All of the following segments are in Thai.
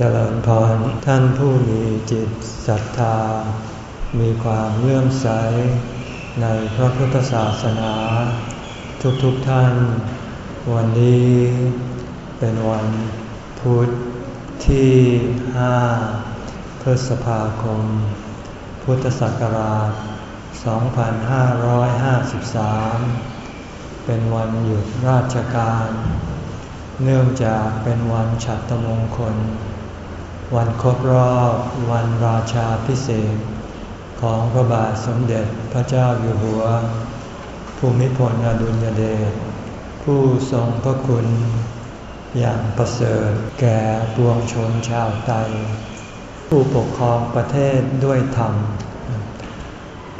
เจริญพรท่านผู้มีจิตศรัทธา มีความเลื่อมใส ในพระพุทธศาสนา ทุกๆทท่าน วันนี้เป็นวันพุธที่ห้าพฤษภาคม พุทธศักราช 2553 เป็นวันหยุดราชการ เนื่องจากเป็นวันฉัตรมงคล วันครบรอบวันราชาพิเศษ ของพระบาทสมเด็จพระเจ้าอยู่หัว ภูมิพลอดุลยเดชผู้ทรงพระคุณ อย่างประเสริฐแก่ปวงชนชาวไทยผู้ปกครองประเทศด้วยธรรม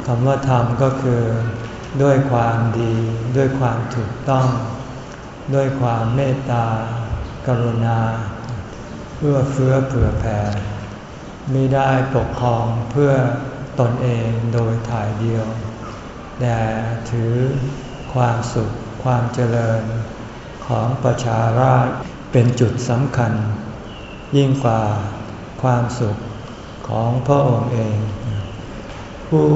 คำว่าธรรมก็คือ ด้วยความดี ด้วยความถูกต้อง ด้วยความเมตตากรุณา เพื่อเฟื้อเผื่อแผ่ไม่ได้ปกครองเพื่อตนเองโดยถ่ายเดียว แต่ถือความสุขความเจริญของประชาราชเป็นจุดสำคัญ ยิ่งกว่าความสุขของพระองค์เอง ผู้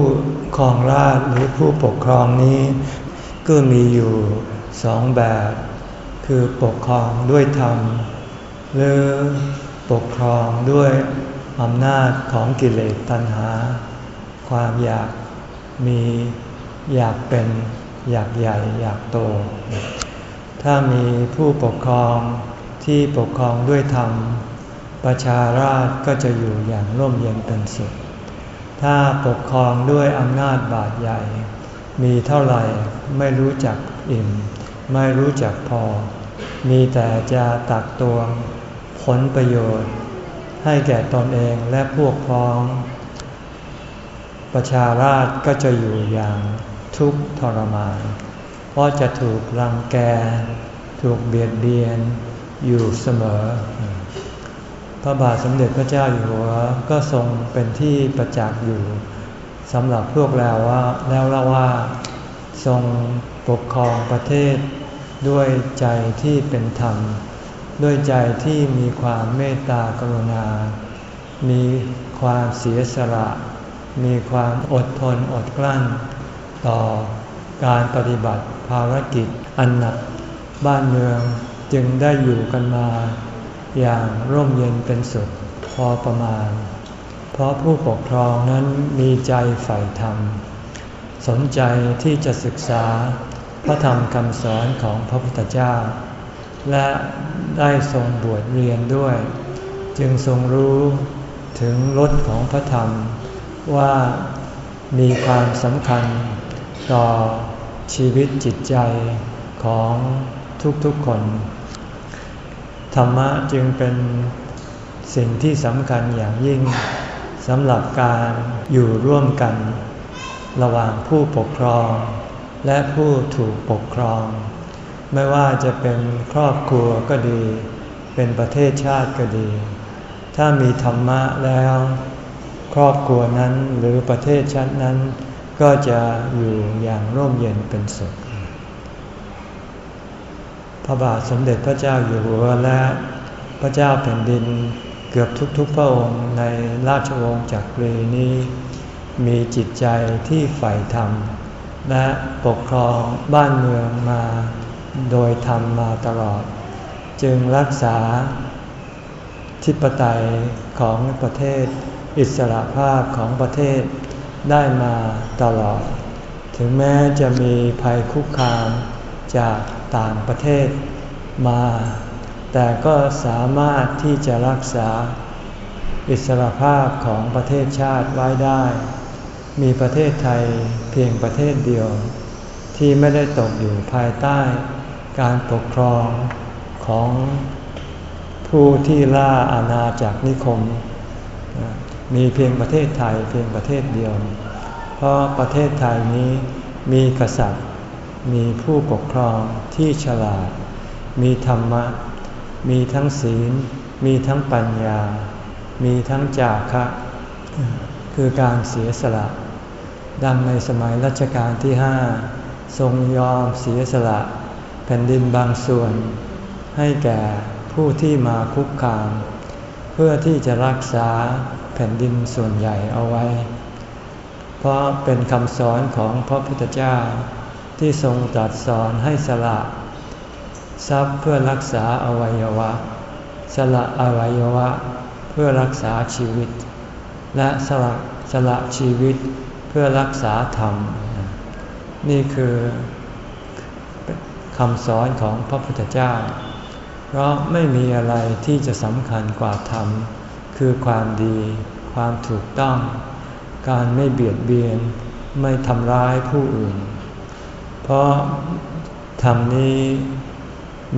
ครองราชหรือผู้ปกครองนี้ ก็มีอยู่สองแบบ คือปกครองด้วยธรรม หรือปกครองด้วยอำนาจของกิเลสตัณหา ความอยากมีอยากเป็นอยากใหญ่อยากโต ถ้ามีผู้ปกครองที่ปกครองด้วยธรรม ประชาราชก็จะอยู่อย่างร่มเย็นเป็นสุข ถ้าปกครองด้วยอำนาจบาดใหญ่ มีเท่าไหร่ไม่รู้จักอิ่ม ไม่รู้จักพอ มีแต่จะตักตวง ผลประโยชน์ ให้แก่ตนเองและพวกพ้อง ประชาราชก็จะอยู่อย่างทุกข์ทรมาน เพราะจะถูกรังแก ถูกเบียดเบียนอยู่เสมอ พระบาทสมเด็จพระเจ้าอยู่หัวก็ทรงเป็นที่ประจักษ์อยู่สำหรับพวกเราว่า แล้วละว่า ทรงปกครองประเทศด้วยใจที่เป็นธรรม ด้วยใจที่มีความเมตตากรุณา มีความเสียสละ มีความอดทนอดกลั้น ต่อการปฏิบัติภารกิจอันหนัก บ้านเมืองจึงได้อยู่กันมา อย่างร่มเย็นเป็นสุดพอประมาณ เพราะผู้ปกครองนั้นมีใจใฝ่ธรรม สนใจที่จะศึกษาพระธรรมคำสอนของพระพุทธเจ้า และได้ทรงบวชเรียนด้วย จึงทรงรู้ถึงรสของพระธรรม ว่ามีความสำคัญต่อชีวิตจิตใจของทุกๆคน ธรรมะจึงเป็นสิ่งที่สำคัญอย่างยิ่งสำหรับการอยู่ร่วมกัน ระหว่างผู้ปกครอง และผู้ถูกปกครอง ไม่ว่าจะเป็นครอบครัวก็ดี เป็นประเทศชาติก็ดี ถ้ามีธรรมะแล้ว ครอบครัวนั้นหรือประเทศชาตินั้น ก็จะอยู่อย่างร่มเย็นเป็นสุข พระบาทสมเด็จพระเจ้าอยู่หัวและพระเจ้าแผ่นดินเกือบทุกๆพระองค์ในราชวงศ์จักรีนี้ มีจิตใจที่ใฝ่ธรรม และปกครองบ้านเมืองมา โดยทำมาตลอด จึงรักษา ทิปไตยของประเทศ อิสระภาพของประเทศได้มาตลอด ถึงแม้จะมีภัยคุกคามจากต่างประเทศมา แต่ก็สามารถที่จะรักษา อิสระภาพของประเทศชาติไว้ได้ มีประเทศไทยเพียงประเทศเดียวที่ไม่ได้ตกอยู่ภายใต้ การปกครองของผู้ที่ล่าอาณาจากนิคม มีเพียงประเทศไทยเพียงประเทศเดียว เพราะประเทศไทยนี้มีกษัตริย์ มีผู้ปกครองที่ฉลาด มีธรรมะ มีทั้งศีล มีทั้งปัญญา มีทั้งจาคะ คือการเสียสละ ดังในสมัยรัชกาลที่ห้าทรงยอมเสียสละ แผ่นดินบางส่วน ให้แก่ผู้ที่มาคุกคาม เพื่อที่จะรักษาแผ่นดินส่วนใหญ่เอาไว้ เพราะเป็นคำสอนของพระพุทธเจ้าที่ทรงตรัสสอนให้สละ ทรัพย์เพื่อรักษาอวัยวะ สละอวัยวะ เพื่อรักษาชีวิต และสละสละชีวิตเพื่อรักษาธรรม นี่คือ คำสอนของพระพุทธเจ้า เพราะไม่มีอะไรที่จะสำคัญกว่าธรรม คือความดี ความถูกต้อง การไม่เบียดเบียน ไม่ทำร้ายผู้อื่น เพราะธรรมนี้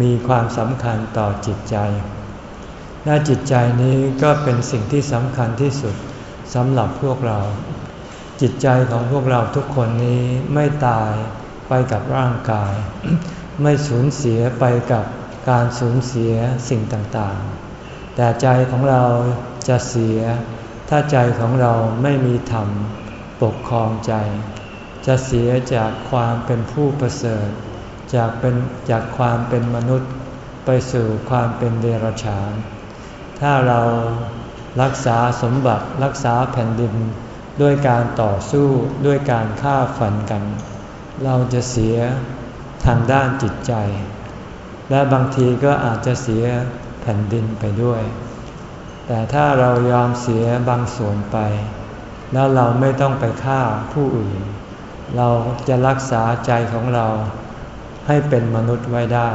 มีความสำคัญต่อจิตใจ และจิตใจนี้ก็เป็นสิ่งที่สำคัญที่สุดสำหรับพวกเรา จิตใจของพวกเราทุกคนนี้ไม่ตายไปกับร่างกาย ไม่สูญเสียไปกับการสูญเสียสิ่งต่างๆ แต่ใจของเราจะเสีย ถ้าใจของเราไม่มีธรรมปกครองใจ จะเสียจากความเป็นผู้ประเสริฐ จากเป็นจากความเป็นมนุษย์ ไปสู่ความเป็นเดรัจฉาน ถ้าเรารักษาสมบัติรักษาแผ่นดินด้วยการต่อสู้ด้วยการฆ่าฟันกัน เราจะเสีย ทางด้านจิตใจ และบางทีก็อาจจะเสียแผ่นดินไปด้วย แต่ถ้าเรายอมเสียบางส่วนไป แล้วเราไม่ต้องไปฆ่าผู้อื่น เราจะรักษาใจของเราให้เป็นมนุษย์ไว้ได้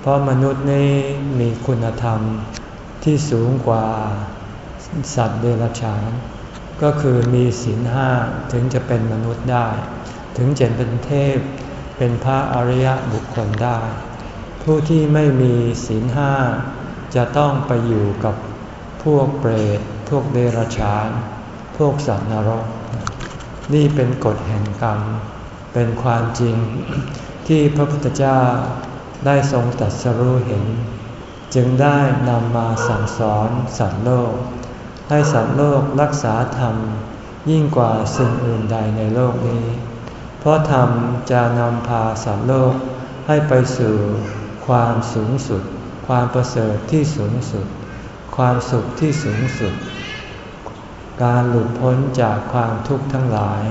เพราะมนุษย์นี้มีคุณธรรมที่สูงกว่าสัตว์เดรัจฉาน ก็คือมีศีลห้าถึงจะเป็นมนุษย์ได้ ถึงจะเป็นเทพ เป็นพระอริยบุคคลได้ ผู้ที่ไม่มีศีลห้าจะต้องไปอยู่กับพวกเปรต พวกเดรัจฉาน พวกสัตว์นรก นี่เป็นกฎแห่งกรรม เป็นความจริงที่พระพุทธเจ้าได้ทรงตัดสรู้เห็น จึงได้นำมาสั่งสอนสัตว์โลก ให้สัตว์โลกรักษาธรรมยิ่งกว่าสิ่งอื่นใดในโลกนี้ เพราะธรรมจะนำพาสัตว์โลกให้ไปสู่ความสูงสุด ความประเสริฐที่สูงสุด ความสุขที่สูงสุด การหลุดพ้นจากความทุกข์ทั้งหลาย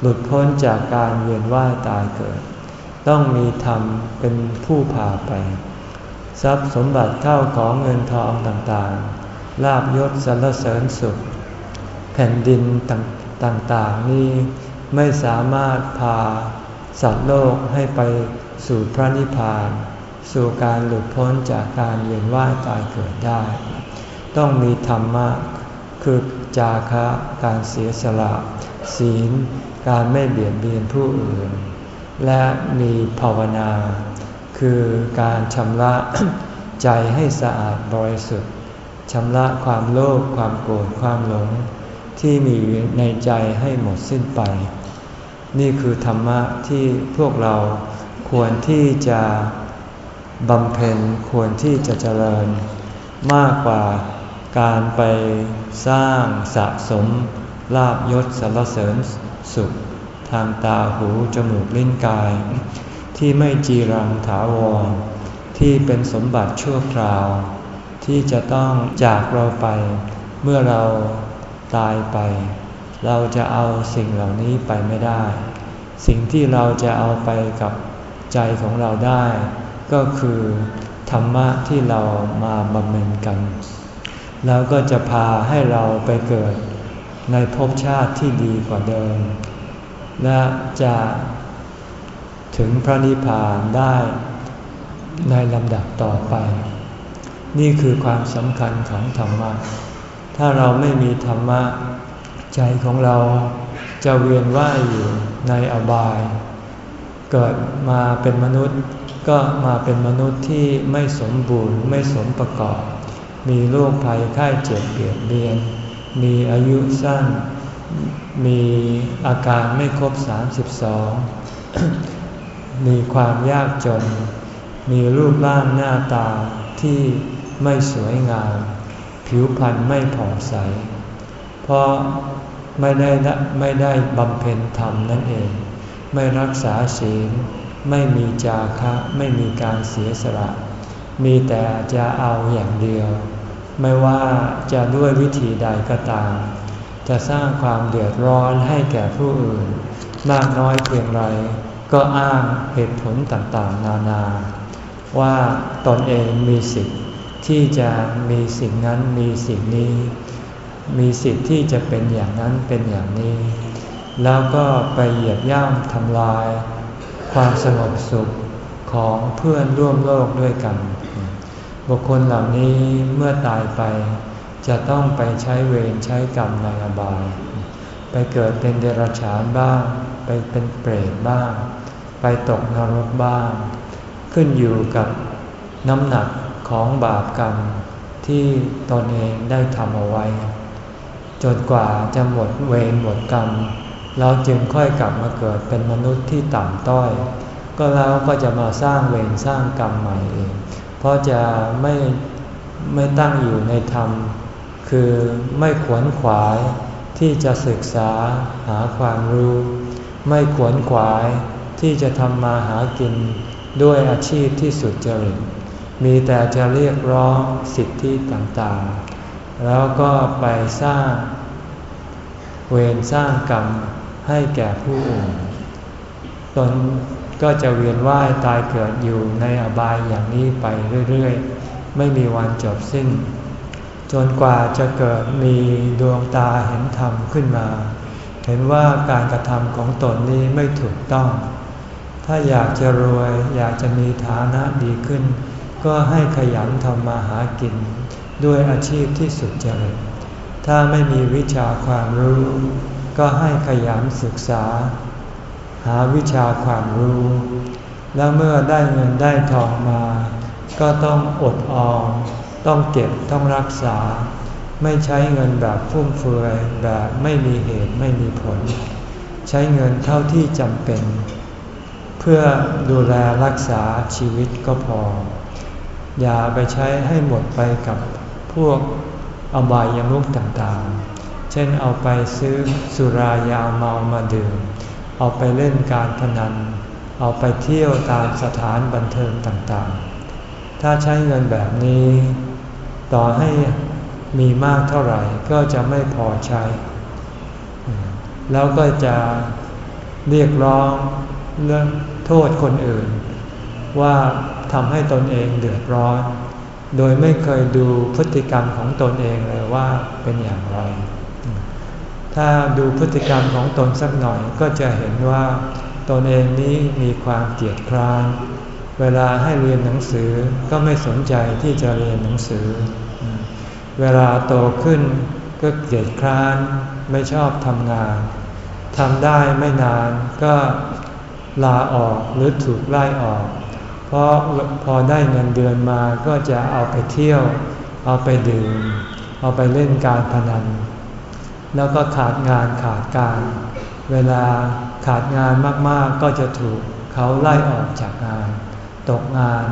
หลุดพ้นจากการเวียนว่ายตายเกิด ต้องมีธรรมเป็นผู้พาไป ทรัพย์สมบัติเข้าของเงินทองต่างๆลาบยศสรรเสริญสุข แผ่นดินต่างๆนี้ ไม่สามารถพาสัตว์โลกให้ไปสู่พระนิพพาน สู่การหลุดพ้นจากการเวียนว่ายตายเกิดได้ ต้องมีธรรมะคือจาคะการเสียสละ ศีล การไม่เบียดเบียนผู้อื่น และมีภาวนา คือการชำระใจให้สะอาดบริสุทธิ์ชำระความโลภความโกรธความหลง ที่มีในใจให้หมดสิ้นไป นี่คือธรรมะที่พวกเราควรที่จะบำเพ็ญควรที่จะเจริญ มากกว่าการไปสร้างสะสมลาบยศสรรเสริญสุข ทางตาหูจมูกลิ้นกาย ที่ไม่จีรังถาวร ที่เป็นสมบัติชั่วคราว ที่จะต้องจากเราไป เมื่อเราตายไป เราจะเอาสิ่งเหล่านี้ไปไม่ได้ สิ่งที่เราจะเอาไปกับใจของเราได้ ก็คือธรรมะที่เรามาบำเพ็ญกัน แล้วก็จะพาให้เราไปเกิดในภพชาติที่ดีกว่าเดิม และจะถึงพระนิพพานได้ในลำดับต่อไป นี่คือความสำคัญของธรรมะ ถ้าเราไม่มีธรรมะ ใจของเราจะเวียนว่ายอยู่ในอบาย เกิดมาเป็นมนุษย์ก็มาเป็นมนุษย์ที่ไม่สมบูรณ์ไม่สมประกอบ มีโรคภัยไข้เจ็บเบียดเบียน มีอายุสั้น มีอาการไม่ครบ 32 มีความยากจน มีรูปร่างหน้าตาที่ไม่สวยงาม ผิวพรรณไม่ผ่องใส เพราะไม่ได้ไม่ได้บำเพ็ญธรรมนั่นเอง ไม่รักษาศีล ไม่มีจาคะ ไม่มีการเสียสละ มีแต่จะเอาอย่างเดียว ไม่ว่าจะด้วยวิธีใดก็ตาม จะสร้างความเดือดร้อนให้แก่ผู้อื่น มากน้อยเพียงไรก็อ้างเหตุผลต่างๆ นานา ว่าตนเองมีสิทธิ์ที่จะมีสิ่งนั้นมีสิ่งนี้ มีสิทธิ์ที่จะเป็นอย่างนั้นเป็นอย่างนี้ แล้วก็ไปเหยียบย่ำทำลาย ความสงบสุขของเพื่อนร่วมโลกด้วยกัน บุคคลเหล่านี้เมื่อตายไป จะต้องไปใช้เวรใช้กรรมในอบาย ไปเกิดเป็นเดรัจฉานบ้าง ไปเป็นเปรตบ้าง ไปตกนรกบ้าง ขึ้นอยู่กับน้ำหนักของบาปกรรมที่ตนเองได้ทำเอาไว้ จนกว่าจะหมดเวรหมดกรรม เราจึงค่อยกลับมาเกิดเป็นมนุษย์ที่ต่ำต้อย ก็แล้วก็จะมาสร้างเวรสร้างกรรมใหม่เอง เพราะจะไม่ไม่ตั้งอยู่ในธรรม คือไม่ขวนขวายที่จะศึกษาหาความรู้ ไม่ขวนขวายที่จะทำมาหากินด้วยอาชีพที่สุดจริตมีแต่จะเรียกร้องสิทธิต่างๆ แล้วก็ไปสร้าง เวรสร้างกรรมให้แก่ผู้อื่นตนก็จะเวียนว่ายตายเกิดอยู่ในอบายอย่างนี้ไปเรื่อยๆ ไม่มีวันจบสิ้น จนกว่าจะเกิดมีดวงตาเห็นธรรมขึ้นมา เห็นว่าการกระทำของตนนี้ไม่ถูกต้อง ถ้าอยากจะรวยอยากจะมีฐานะดีขึ้น ก็ให้ขยันทำมาหากิน ด้วยอาชีพที่สุดจริตถ้าไม่มีวิชาความรู้ ก็ให้ขยันศึกษา หาวิชาความรู้ แล้วเมื่อได้เงินได้ทองมา ก็ต้องอดออมต้องเก็บต้องรักษา ไม่ใช้เงินแบบฟุ่มเฟือยแบบไม่มีเหตุไม่มีผล ใช้เงินเท่าที่จำเป็น เพื่อดูแลรักษาชีวิตก็พอ อย่าไปใช้ให้หมดไปกับ พวกอบายามุขต่างๆ เช่นเอาไปซื้อสุรายาเมามาดื่ม เอาไปเล่นการพนัน เอาไปเที่ยวตามสถานบันเทิงต่างๆ ถ้าใช้เงินแบบนี้ ต่อให้มีมากเท่าไหร่ก็จะไม่พอใช้ แล้วก็จะเรียกร้องเรื่องโทษคนอื่น ว่าทำให้ตนเองเดือดร้อน โดยไม่เคยดูพฤติกรรมของตนเองเลยว่าเป็นอย่างไร ถ้าดูพฤติกรรมของตนสักหน่อยก็จะเห็นว่าตนเองนี้มีความเกียจคร้าน เวลาให้เรียนหนังสือก็ไม่สนใจที่จะเรียนหนังสือ เวลาโตขึ้นก็เกียจคร้านไม่ชอบทำงานทำได้ไม่นานก็ลาออกหรือถูกไล่ออก เพราะพอได้เงินเดือนมาก็จะเอาไปเที่ยว เอาไปดื่ม เอาไปเล่นการพนัน แล้วก็ขาดงานขาดการ เวลาขาดงานมากๆก็จะถูกเขาไล่ออกจากงาน ตกงาน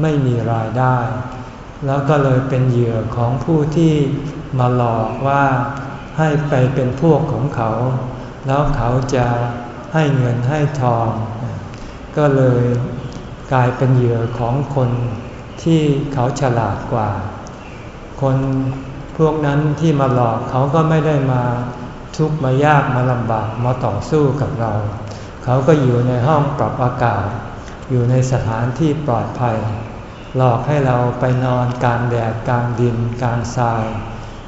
ไม่มีรายได้ แล้วก็เลยเป็นเหยื่อของผู้ที่มาหลอกว่าให้ไปเป็นพวกของเขา แล้วเขาจะให้เงินให้ทอง ก็เลย กลายเป็นเหยื่อของคนที่เขาฉลาดกว่า คนพวกนั้นที่มาหลอกเขาก็ไม่ได้มาทุกข์มายากมาลำบากมาต่อสู้กับเรา เขาก็อยู่ในห้องปรับอากาศ อยู่ในสถานที่ปลอดภัย หลอกให้เราไปนอนกลางแดดกลางดินกลางทราย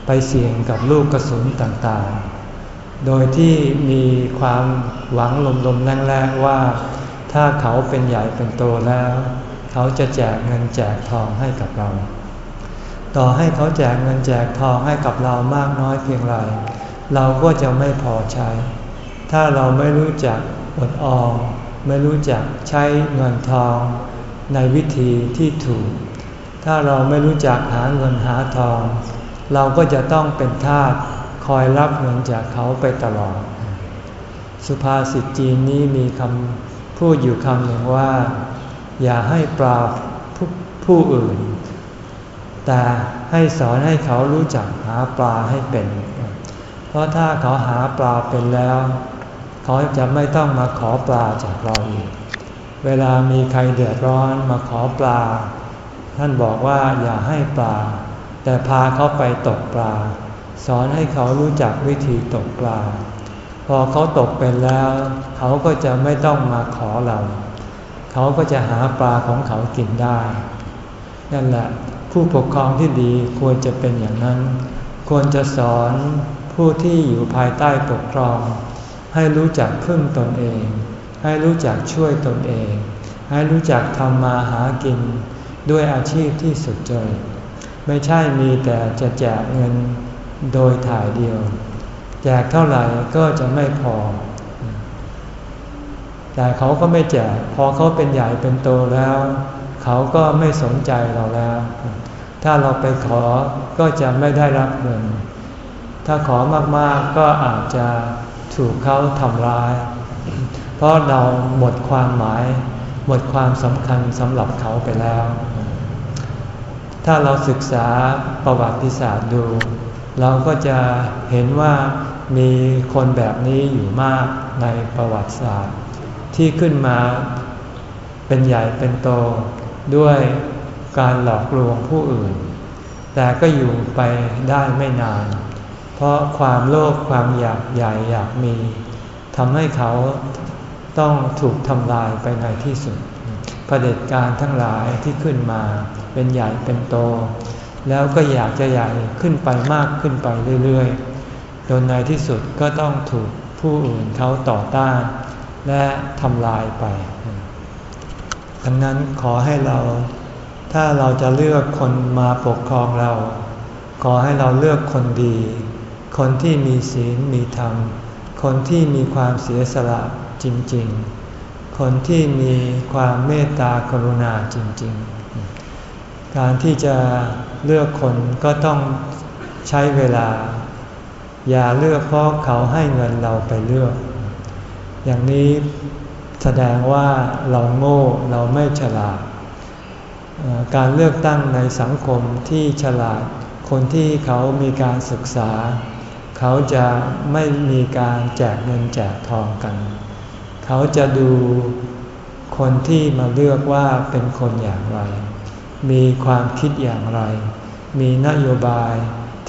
ไปเสี่ยงกับลูกกระสุนต่างๆ โดยที่มีความหวังลมๆแรงๆว่า ถ้าเขาเป็นใหญ่เป็นโตแล้ว เขาจะแจกเงินแจกทองให้กับเรา ต่อให้เขาแจกเงินแจกทองให้กับเรามากน้อยเพียงไร เราก็จะไม่พอใช้ ถ้าเราไม่รู้จักอดออมไม่รู้จักใช้เงินทอง ในวิธีที่ถูก ถ้าเราไม่รู้จักหาเงินหาทอง เราก็จะต้องเป็นทาสคอยรับเงินจากเขาไปตลอด สุภาษิตจีนนี้มีคำ พูดอยู่คำหนึ่งว่า อย่าให้ปราบผู้อื่น แต่ให้สอนให้เขารู้จักหาปลาให้เป็น เพราะถ้าเขาหาปลาเป็นแล้ว เขาจะไม่ต้องมาขอปลาจากเราอีก เวลามีใครเดือดร้อนมาขอปลา ท่านบอกว่าอย่าให้ปลาแแต่พาเขาไปตกปลา สอนให้เขารู้จักวิธีตกปลา พอเขาตกเป็นแล้ว เขาก็จะไม่ต้องมาขอเรา เขาก็จะหาปลาของเขากินได้ นั่นแหละ ผู้ปกครองที่ดีควรจะเป็นอย่างนั้น ควรจะสอนผู้ที่อยู่ภายใต้ปกครอง ให้รู้จักพึ่งตนเอง ให้รู้จักช่วยตนเอง ให้รู้จักทำมาหากินด้วยอาชีพที่สุดจริตไม่ใช่มีแต่จะแจกเงินโดยถ่ายเดียว แจกเท่าไหร่ก็จะไม่พอ แต่เขาก็ไม่แจกพอเขาเป็นใหญ่เป็นโตแล้ว เขาก็ไม่สนใจเราแล้ว ถ้าเราไปขอก็จะไม่ได้รับเงิน ถ้าขอมากๆก็อาจจะถูกเขาทำร้าย เพราะเราหมดความหมาย หมดความสำคัญสำหรับเขาไปแล้ว ถ้าเราศึกษาประวัติศาสตร์ดู เราก็จะเห็นว่ามีคนแบบนี้อยู่มากในประวัติศาสตร์ ที่ขึ้นมาเป็นใหญ่เป็นโตด้วยการหลอกลวงผู้อื่น แต่ก็อยู่ไปได้ไม่นาน เพราะความโลภความอยากใหญ่อยากมีทำให้เขาต้องถูกทำลายไปในที่สุดเผด็จการทั้งหลายที่ขึ้นมาเป็นใหญ่เป็นโต แล้วก็อยากจะใหญ่ขึ้นไปมากขึ้นไปเรื่อยๆจนในที่สุดก็ต้องถูกผู้อื่นเขาต่อต้าน และทำลายไป ดังนั้นขอให้เราถ้าเราจะเลือกคนมาปกครองเรา ขอให้เราเลือกคนดี คนที่มีศีลมีธรรม คนที่มีความเสียสละจริง ๆ คนที่มีความเมตตากรุณาจริง ๆ การที่จะเลือกคนก็ต้องใช้เวลา อย่าเลือกเพราะเขาให้เงินเราไปเลือก อย่างนี้แสดงว่าเราโง่เราไม่ฉลาด การเลือกตั้งในสังคมที่ฉลาด คนที่เขามีการศึกษา เขาจะไม่มีการแจกเงินแจกทองกัน เขาจะดูคนที่มาเลือกว่าเป็นคนอย่างไร มีความคิดอย่างไร มีนโยบาย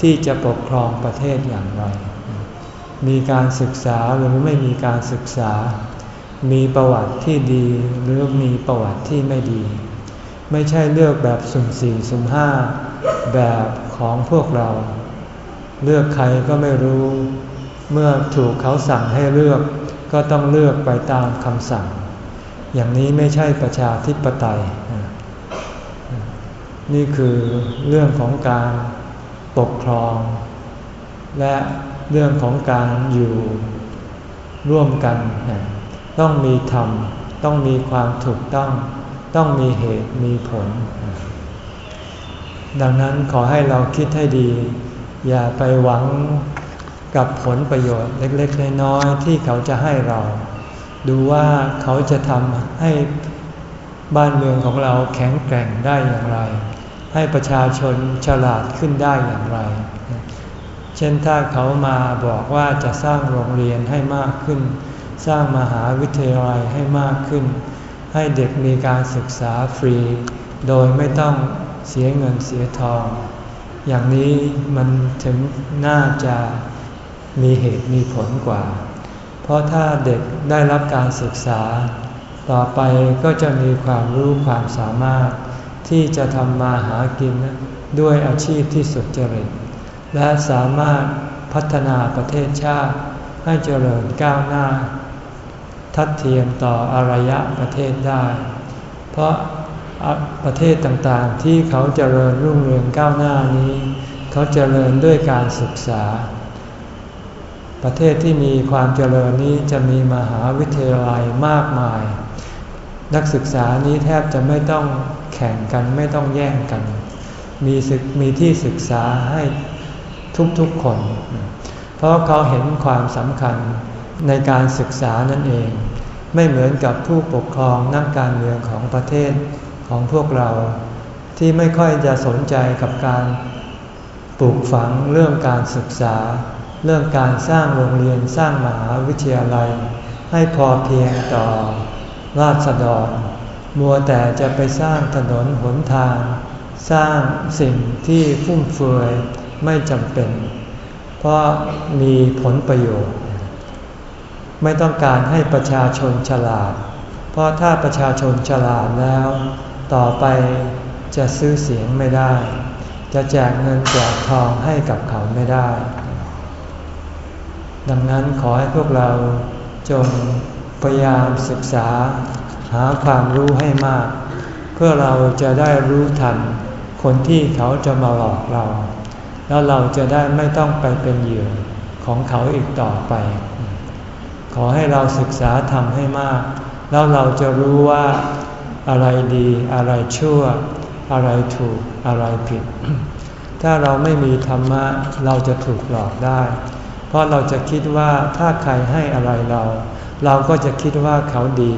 ที่จะปกครองประเทศอย่างไร มีการศึกษาหรือไม่มีการศึกษา มีประวัติที่ดีหรือมีประวัติที่ไม่ดี ไม่ใช่เลือกแบบสุ่มสี่สุ่มห้าแบบของพวกเรา เลือกใครก็ไม่รู้ เมื่อถูกเขาสั่งให้เลือกก็ต้องเลือกไปตามคำสั่ง อย่างนี้ไม่ใช่ประชาธิปไตย นี่คือเรื่องของการปกครอง และ เรื่องของการอยู่ร่วมกัน ต้องมีธรรม ต้องมีความถูกต้อง ต้องมีเหตุมีผล ดังนั้นขอให้เราคิดให้ดี อย่าไปหวังกับผลประโยชน์เล็กๆน้อยๆที่เขาจะให้เรา ดูว่าเขาจะทำให้บ้านเมืองของเราแข็งแกร่งได้อย่างไร ให้ประชาชนฉลาดขึ้นได้อย่างไร เช่นถ้าเขามาบอกว่าจะสร้างโรงเรียนให้มากขึ้น สร้างมหาวิทยาลัยให้มากขึ้น ให้เด็กมีการศึกษาฟรี โดยไม่ต้องเสียเงินเสียทอง อย่างนี้มันถึงน่าจะมีเหตุมีผลกว่า เพราะถ้าเด็กได้รับการศึกษา ต่อไปก็จะมีความรู้ความสามารถ ที่จะทำมาหากินด้วยอาชีพที่สุดจริต และสามารถพัฒนาประเทศชาติให้เจริญก้าวหน้า ทัดเทียมต่ออารยะประเทศได้ เพราะประเทศต่างๆที่เขาเจริญรุ่งเรืองก้าวหน้านี้ เขาเจริญด้วยการศึกษา ประเทศที่มีความเจริญนี้จะมีมหาวิทยาลัยมากมาย นักศึกษานี้แทบจะไม่ต้องแข่งกันไม่ต้องแย่งกัน มีศึกมีที่ศึกษาให้ ทุกๆคน เพราะเขาเห็นความสำคัญในการศึกษานั่นเอง ไม่เหมือนกับผู้ปกครองนักการเมืองของประเทศของพวกเราที่ไม่ค่อยจะสนใจกับการปลูกฝังเรื่องการศึกษา เรื่องการสร้างโรงเรียนสร้างมหาวิทยาลัย ให้พอเพียงต่อราษฎร มัวแต่จะไปสร้างถนนหนทาง สร้างสิ่งที่ฟุ่มเฟือย ไม่จำเป็น เพราะมีผลประโยชน์ ไม่ต้องการให้ประชาชนฉลาด เพราะถ้าประชาชนฉลาดแล้ว ต่อไปจะซื้อเสียงไม่ได้ จะแจกเงินแจกทองให้กับเขาไม่ได้ ดังนั้นขอให้พวกเราจงพยายามศึกษาหาความรู้ให้มาก เพื่อเราจะได้รู้ทันคนที่เขาจะมาหลอกเรา แล้วเราจะได้ไม่ต้องไปเป็นเหยื่อของเขาอีกต่อไป ขอให้เราศึกษาทำให้มาก แล้วเราจะรู้ว่าอะไรดีอะไรชั่ว อะไรถูกอะไรผิด ถ้าเราไม่มีธรรมะเราจะถูกหลอกได้ เพราะเราจะคิดว่าถ้าใครให้อะไรเรา เราก็จะคิดว่าเขาดี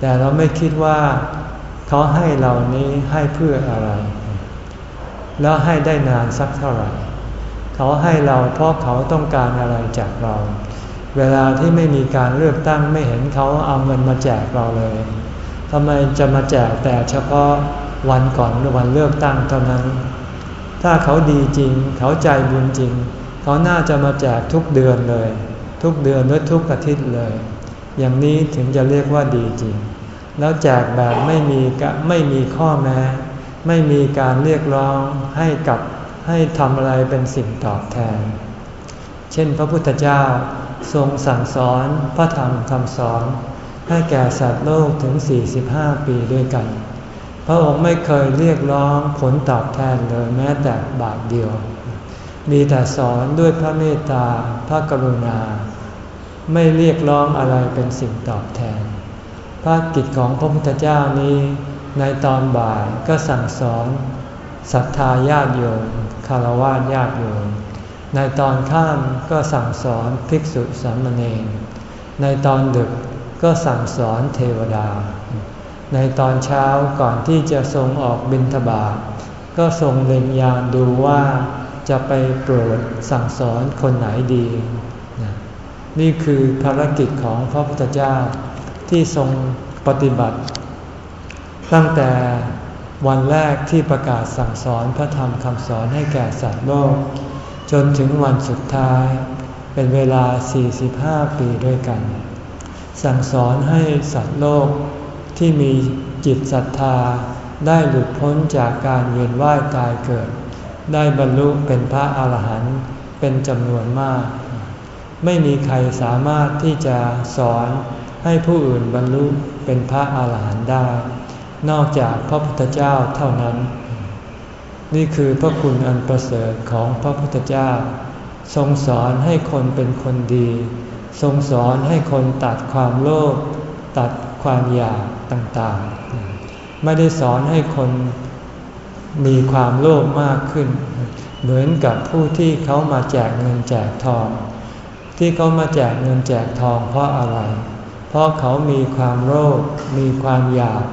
แต่เราไม่คิดว่าเขาให้เรานี้ให้เพื่ออะไร แล้วให้ได้นานสักเท่าไหร่ เขาให้เราเพราะเขาต้องการอะไรจากเรา เวลาที่ไม่มีการเลือกตั้งไม่เห็นเขาเอาเงินมาแจกเราเลยทำไมจะมาแจกแต่เฉพาะวันก่อนหรือวันเลือกตั้งเท่านั้น ถ้าเขาดีจริง เขาใจบุญจริง เขาน่าจะมาแจกทุกเดือนเลย ทุกเดือนหรือทุกอาทิตย์เลย อย่างนี้ถึงจะเรียกว่าดีจริง แล้วแจกแบบไม่มีไม่มีข้อแม้ ไม่มีการเรียกร้องให้กับให้ทำอะไรเป็นสิ่งตอบแทน เช่นพระพุทธเจ้าทรงสั่งสอนพระธรรมคำสอน ให้แก่สัตว์โลกถึง 45 ปีด้วยกัน พระองค์ไม่เคยเรียกร้องผลตอบแทนเลยแม้แต่บาทเดียว มีแต่สอนด้วยพระเมตตาพระกรุณา ไม่เรียกร้องอะไรเป็นสิ่งตอบแทนภาคกิจของพระพุทธเจ้านี้ ในตอนบ่ายก็สั่งสอนศรัทธาญาติโยมคารวะญาติโยม ในตอนข้ามก็สั่งสอนภิกษุสามเณร ในตอนดึกก็สั่งสอนเทวดา ในตอนเช้าก่อนที่จะทรงออกบิณฑบาตก็ทรงเล็งยานดูว่าจะไปโปรดสั่งสอนคนไหนดี นี่คือภารกิจของพระพุทธเจ้าที่ทรงปฏิบัติ ตั้งแต่วันแรกที่ประกาศสั่งสอนพระธรรมคำสอนให้แก่สัตว์โลก จนถึงวันสุดท้าย เป็นเวลา 45 ปีด้วยกัน สั่งสอนให้สัตว์โลกที่มีจิตศรัทธาได้หลุดพ้นจากการเวียนว่ายตายเกิด ได้บรรลุเป็นพระอาหารหันต์เป็นจำนวนมาก ไม่มีใครสามารถที่จะสอนให้ผู้อื่นบรรลุเป็นพระอาหารหันต์ได้ นอกจากพระพุทธเจ้าเท่านั้น นี่คือพระคุณอันประเสริฐของพระพุทธเจ้า ทรงสอนให้คนเป็นคนดี ทรงสอนให้คนตัดความโลภตัดความอยากต่างๆ ไม่ได้สอนให้คนมีความโลภมากขึ้น เหมือนกับผู้ที่เขามาแจกเงินแจกทอง ที่เขามาแจกเงินแจกทองเพราะอะไร เพราะเขามีความโลภมีความอยาก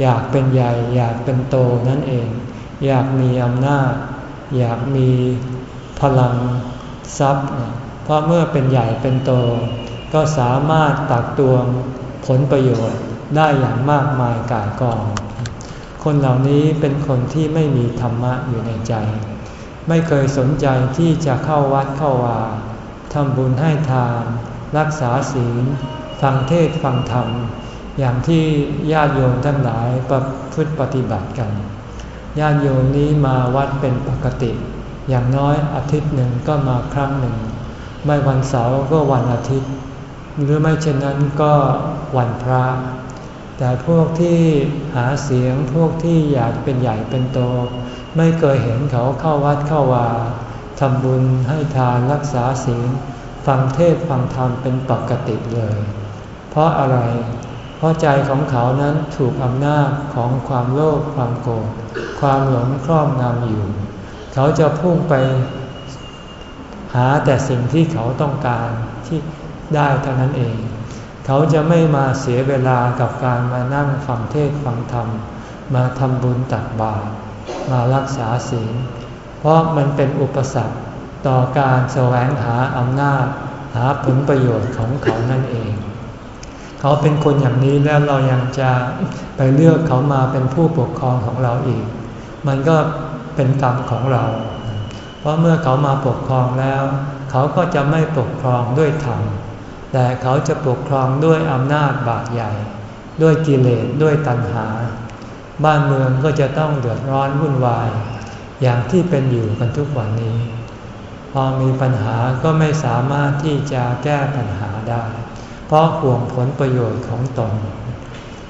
อยากเป็นใหญ่ อยากเป็นโตนั่นเอง อยากมีอำนาจ อยากมีพลังทรัพย์ เพราะเมื่อเป็นใหญ่เป็นโต ก็สามารถตักตวงผลประโยชน์ได้อย่างมากมายกายกอง คนเหล่านี้เป็นคนที่ไม่มีธรรมะอยู่ในใจ ไม่เคยสนใจที่จะเข้าวัดเข้าวาทำบุญให้ทาน รักษาศีล ฟังเทศฟังธรรม อย่างที่ญาติโยมทั้งหลายประพฤติปฏิบัติกัน ญาติโยมนี้มาวัดเป็นปกติ อย่างน้อยอาทิตย์หนึ่งก็มาครั้งหนึ่ง ไม่วันเสาร์ก็วันอาทิตย์ หรือไม่เช่นนั้นก็วันพระ แต่พวกที่หาเสียงพวกที่อยากเป็นใหญ่เป็นโต ไม่เคยเห็นเขาเข้าวัดเข้าวาทำบุญให้ทานรักษาศีลฟังเทศฟังธรรมเป็นปกติเลย เพราะอะไร เพราะใจของเขานั้นถูกอำนาจของความโลภความโกรธความหลงครอบงำอยู่ เขาจะพุ่งไปหาแต่สิ่งที่เขาต้องการที่ได้เท่านั้นเอง เขาจะไม่มาเสียเวลากับการมานั่งฟังเทศฟังธรรม มาทำบุญตักบาตรมารักษาศีล เพราะมันเป็นอุปสรรคต่อการแสวงหาอำนาจ หาผลประโยชน์ของเขานั่นเอง เขาเป็นคนอย่างนี้แล้วเรายังจะไปเลือกเขามาเป็นผู้ปกครองของเราอีก มันก็เป็นกรรมของเรา เพราะเมื่อเขามาปกครองแล้ว เขาก็จะไม่ปกครองด้วยธรรม แต่เขาจะปกครองด้วยอำนาจบาดใหญ่ ด้วยกิเลสด้วยตัณหา บ้านเมืองก็จะต้องเดือดร้อนวุ่นวาย อย่างที่เป็นอยู่กันทุกวันนี้ พอมีปัญหาก็ไม่สามารถที่จะแก้ปัญหาได้ เพราะห่วงผลประโยชน์ของตน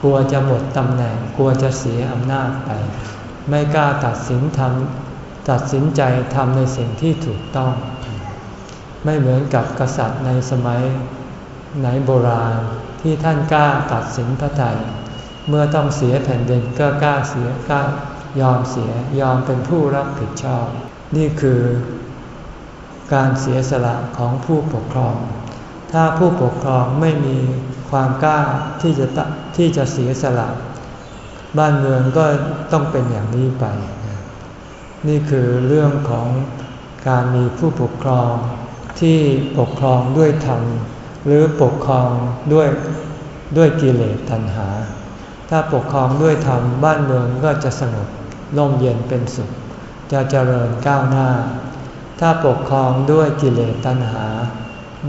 กลัวจะหมดตำแหน่งกลัวจะเสียอำนาจไป ไม่กล้าตัดสินทำตัดสินใจทำในสิ่งที่ถูกต้อง ไม่เหมือนกับกษัตริย์ในสมัยไหนโบราณที่ท่านกล้าตัดสินพระทัยเมื่อต้องเสียแผ่นดินก็กล้าเสียกล้ายอมเสียยอมเป็นผู้รับผิดชอบ นี่คือการเสียสละของผู้ปกครอง ถ้าผู้ปกครองไม่มีความกล้าที่จะที่จะเสียสละ บ้านเมืองก็ต้องเป็นอย่างนี้ไป นี่คือเรื่องของการมีผู้ปกครองที่ปกครองด้วยธรรมหรือปกครองด้วยด้วยกิเลสตัณหา ถ้าปกครองด้วยธรรมบ้านเมืองก็จะสงบร่มเย็นเป็นสุข จะเจริญก้าวหน้า ถ้าปกครองด้วยกิเลสตัณหา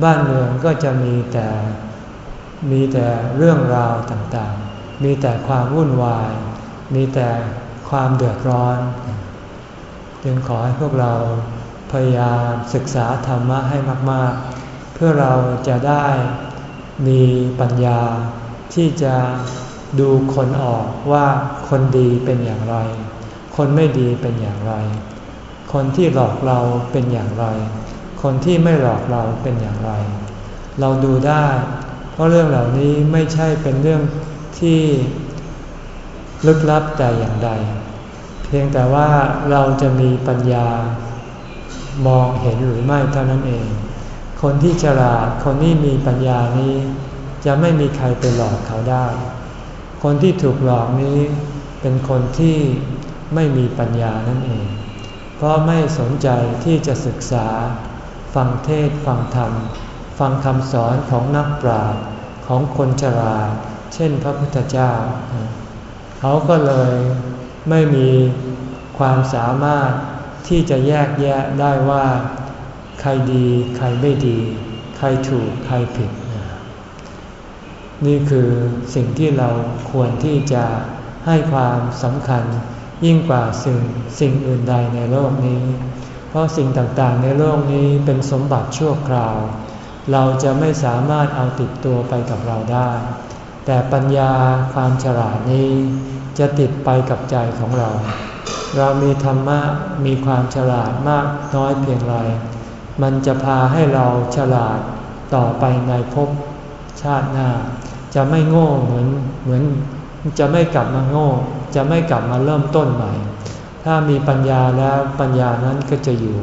บ้านเมืองก็จะมีแต่มีแต่เรื่องราวต่างๆ มีแต่ความวุ่นวาย มีแต่ความเดือดร้อน จึงขอให้พวกเราพยายามศึกษาธรรมะให้มากๆ เพื่อเราจะได้มีปัญญาที่จะดูคนออกว่าคนดีเป็นอย่างไร คนไม่ดีเป็นอย่างไร คนที่หลอกเราเป็นอย่างไร คนที่ไม่หลอกเราเป็นอย่างไร เราดูได้ เพราะเรื่องเหล่านี้ไม่ใช่เป็นเรื่องที่ลึกลับแต่อย่างใด เพียงแต่ว่าเราจะมีปัญญามองเห็นหรือไม่เท่านั้นเอง คนที่ฉลาดคนที่มีปัญญานี้ จะไม่มีใครไปหลอกเขาได้ คนที่ถูกหลอกนี้เป็นคนที่ไม่มีปัญญานั่นเอง เพราะไม่สนใจที่จะศึกษา ฟังเทศฟังธรรม ฟังคำสอนของนักปราชญ์ของคนฉลาดเช่นพระพุทธเจ้า เขาก็เลยไม่มีความสามารถที่จะแยกแยะได้ว่า ใครดีใครไม่ดี ใครถูกใครผิด นี่คือสิ่งที่เราควรที่จะให้ความสำคัญยิ่งกว่าสิ่งสิ่งอื่นใดในโลกนี้ เพราะสิ่งต่างๆ ในโลกนี้เป็นสมบัติชั่วคราว เราจะไม่สามารถเอาติดตัวไปกับเราได้ แต่ปัญญาความฉลาดนี้จะติดไปกับใจของเรา เรามีธรรมะมีความฉลาดมากน้อยเพียงไร มันจะพาให้เราฉลาดต่อไปในภพชาติหน้า จะไม่โง่เหมือนเหมือน จะไม่กลับมาโง่ จะไม่กลับมาเริ่มต้นใหม่ ถ้ามีปัญญาแล้วปัญญานั้นก็จะอยู่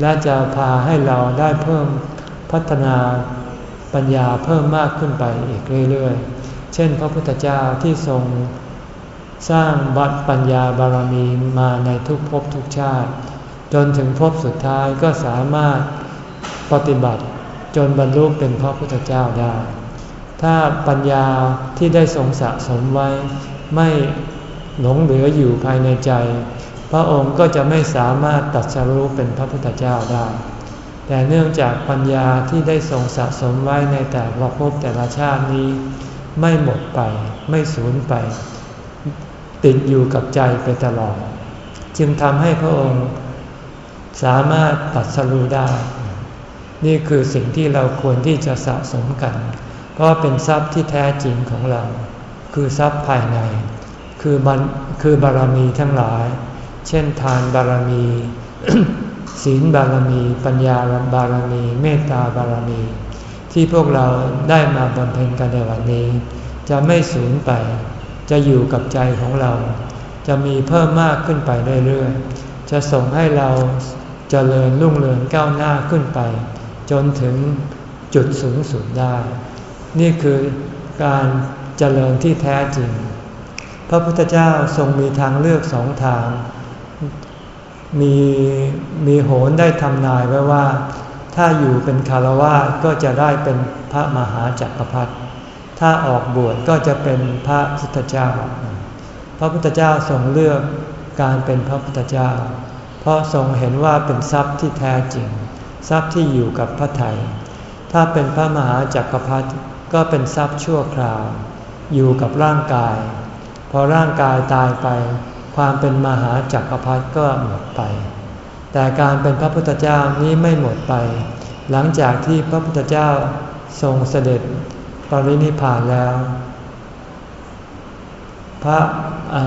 และจะพาให้เราได้เพิ่มพัฒนาปัญญาเพิ่มมากขึ้นไปอีกเรื่อยๆ เช่น พระพุทธเจ้าที่ทรงสร้างบัตปัญญาบารมีมาในทุกภพทุกชาติ จนถึงภพสุดท้ายก็สามารถปฏิบัติจนบรรลุเป็นพระพุทธเจ้าได้ ถ้าปัญญาที่ได้ทรงสะสมไว้ ไม่หลงเหลืออยู่ภายในใจ พระองค์ก็จะไม่สามารถตัดสรู้เป็นพระพุทธเจ้าได้ แต่เนื่องจากปัญญาที่ได้ทรงสะสมไว้ในแต่ละภพแต่ละชาตินี้ ไม่หมดไปไม่สูญไป ติดอยู่กับใจไปตลอด จึงทำให้พระองค์ สามารถตัดสรู้ได้ นี่คือสิ่งที่เราควรที่จะสะสมกัน เพราะเป็นทรัพย์ที่แท้จริงของเรา คือทรัพย์ภายใน คือบัคือบารมีทั้งหลาย เช่นทานบารมี ศีลบารมี ปัญญาบารมี เมตตาบารมี ที่พวกเราได้มาบำเพ็ญกันในวันนี้ จะไม่สูญไป จะอยู่กับใจของเรา จะมีเพิ่มมากขึ้นไปเรื่อยๆ จะส่งให้เราจเจริญรุ่งเรืองก้าวหน้าขึ้นไป จนถึงจุดสูงสุดได้ นี่คือการเจริญที่แท้จริง พระพุทธเจ้าทรงมีทางเลือกสองทาง มีมีโหนได้ทำนายไว้ว่า ถ้าอยู่เป็นคารวะก็จะได้เป็นพระมหาจักรพรรดิถ้าออกบวชก็จะเป็นพระพุทธเจ้า พระพุทธเจ้าทรงเลือกการเป็นพระพุทธเจ้า เพราะทรงเห็นว่าเป็นทรัพย์ที่แท้จริง ทรัพย์ที่อยู่กับพระไทย ถ้าเป็นพระมหาจักรพรรดิก็เป็นทรัพย์ชั่วคราว อยู่กับร่างกาย พอร่างกายตายไป ความเป็นมหาจักรพรรดิก็หมดไป แต่การเป็นพระพุทธเจ้านี้ไม่หมดไป หลังจากที่พระพุทธเจ้าทรงเสด็จปรินิพานแล้ว พระ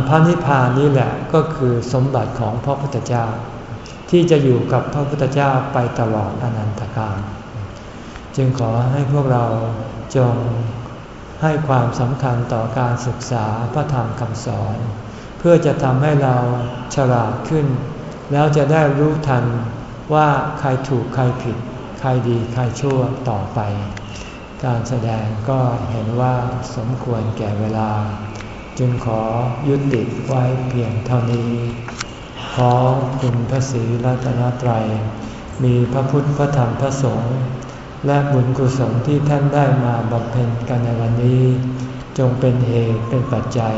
พระนิพพานนี้แหละก็คือสมบัติของพระพุทธเจ้า ที่จะอยู่กับพระพุทธเจ้าไปตลอดอนันตกาลจึงขอให้พวกเราจงให้ความสำคัญต่อการศึกษาพระธรรมคำสอน พื่อจะทำให้เราฉลาดขึ้น แล้วจะได้รู้ทันว่าใครถูกใครผิด ใครดีใครชั่วต่อไป การแสดงก็เห็นว่าสมควรแก่เวลา จึงขอยุติไว้เพียงเท่านี้ ขอคุณพระศรีรัตนตรัย มีพระพุทธพระธรรมพระสงฆ์และบุญกุศลที่ท่านได้มาบำเพ็ญกันในวันนี้ จงเป็นเหตุเป็นปัจจัย